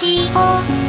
しよ